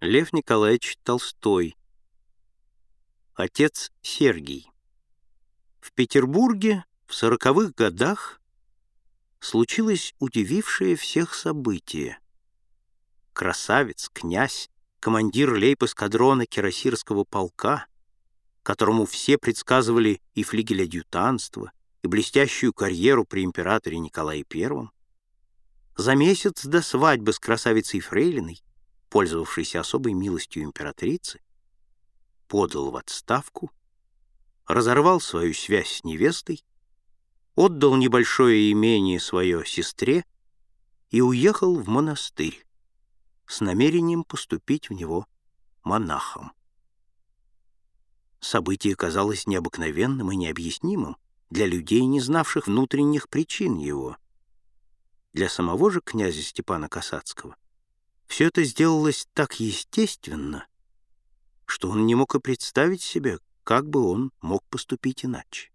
Лев Николаевич Толстой. Отец Сергий. В Петербурге в сороковых годах случилось удивившее всех событие. Красавец, князь, командир лейб-эскадрона Кирасирского полка, которому все предсказывали и флигель-адъютанство, и блестящую карьеру при императоре Николае I, за месяц до свадьбы с красавицей Фрейлиной пользовавшийся особой милостью императрицы, подал в отставку, разорвал свою связь с невестой, отдал небольшое имение свое сестре и уехал в монастырь с намерением поступить в него монахом. Событие казалось необыкновенным и необъяснимым для людей, не знавших внутренних причин его. Для самого же князя Степана Касацкого все это сделалось так естественно, что он не мог и представить себе, как бы он мог поступить иначе.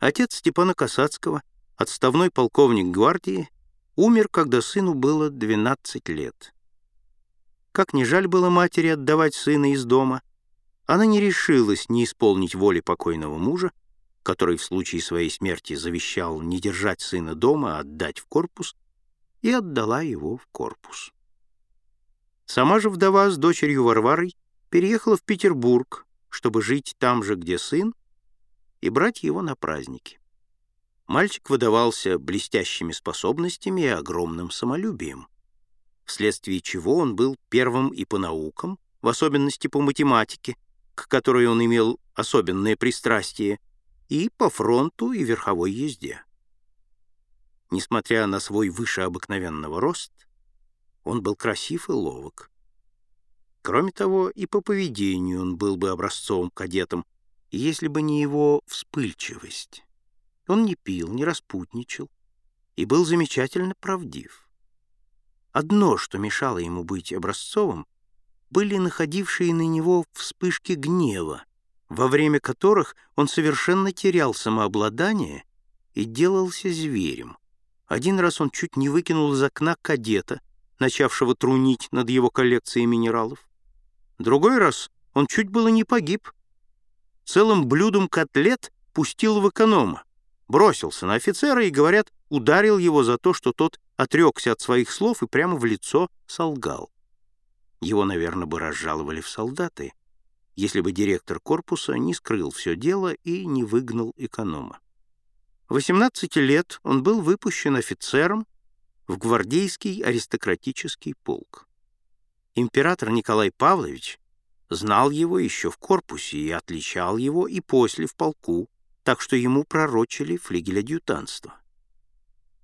Отец Степана Касацкого, отставной полковник гвардии, умер, когда сыну было 12 лет. Как не жаль было матери отдавать сына из дома, она не решилась не исполнить воли покойного мужа, который в случае своей смерти завещал не держать сына дома, а отдать в корпус, и отдала его в корпус. Сама же вдова с дочерью Варварой переехала в Петербург, чтобы жить там же, где сын, и брать его на праздники. Мальчик выдавался блестящими способностями и огромным самолюбием, вследствие чего он был первым и по наукам, в особенности по математике, к которой он имел особенное пристрастие, и по фронту и верховой езде. Несмотря на свой выше обыкновенного рост, он был красив и ловок. Кроме того, и по поведению он был бы образцовым кадетом, если бы не его вспыльчивость. Он не пил, не распутничал и был замечательно правдив. Одно, что мешало ему быть образцовым, были находившие на него вспышки гнева, во время которых он совершенно терял самообладание и делался зверем. Один раз он чуть не выкинул из окна кадета, начавшего трунить над его коллекцией минералов. Другой раз он чуть было не погиб. Целым блюдом котлет пустил в эконома, бросился на офицера и, говорят, ударил его за то, что тот отрекся от своих слов и прямо в лицо солгал. Его, наверное, бы разжаловали в солдаты, если бы директор корпуса не скрыл все дело и не выгнал эконома. 18 лет он был выпущен офицером в гвардейский аристократический полк. Император Николай Павлович знал его еще в корпусе и отличал его и после в полку, так что ему пророчили флигель-адъютанство.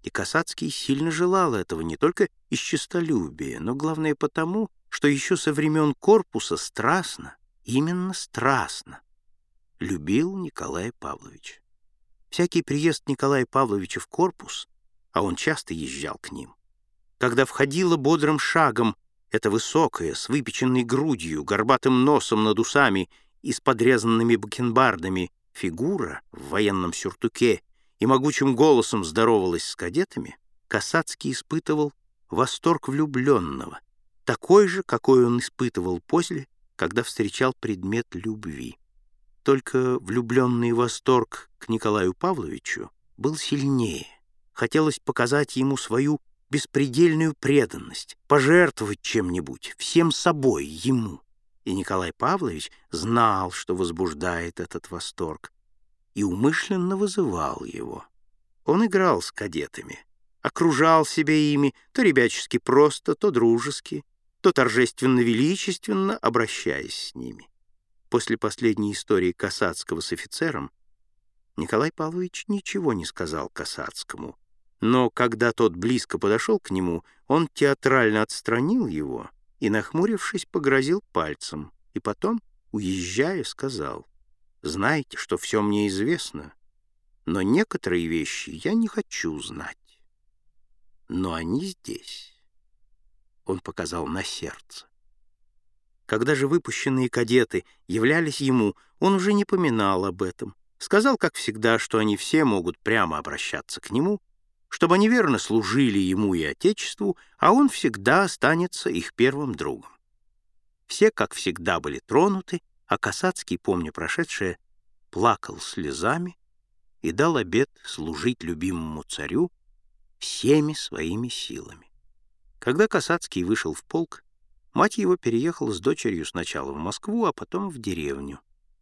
И Касацкий сильно желал этого не только из честолюбия, но главное потому, что еще со времен корпуса страстно, именно страстно, любил Николая Павловича. Всякий приезд Николая Павловича в корпус а он часто езжал к ним. Когда входила бодрым шагом эта высокая, с выпеченной грудью, горбатым носом над усами и с подрезанными бакенбардами фигура в военном сюртуке и могучим голосом здоровалась с кадетами, Касацкий испытывал восторг влюбленного, такой же, какой он испытывал после, когда встречал предмет любви. Только влюбленный восторг к Николаю Павловичу был сильнее хотелось показать ему свою беспредельную преданность, пожертвовать чем-нибудь, всем собой, ему. И Николай Павлович знал, что возбуждает этот восторг, и умышленно вызывал его. Он играл с кадетами, окружал себя ими то ребячески просто, то дружески, то торжественно-величественно обращаясь с ними. После последней истории Касацкого с офицером Николай Павлович ничего не сказал Касацкому, но когда тот близко подошел к нему, он театрально отстранил его и, нахмурившись, погрозил пальцем, и потом, уезжая, сказал, «Знаете, что все мне известно, но некоторые вещи я не хочу знать. Но они здесь». Он показал на сердце. Когда же выпущенные кадеты являлись ему, он уже не поминал об этом. Сказал, как всегда, что они все могут прямо обращаться к нему — чтобы они верно служили ему и Отечеству, а он всегда останется их первым другом. Все, как всегда, были тронуты, а Касацкий, помня прошедшее, плакал слезами и дал обет служить любимому царю всеми своими силами. Когда Касацкий вышел в полк, мать его переехала с дочерью сначала в Москву, а потом в деревню.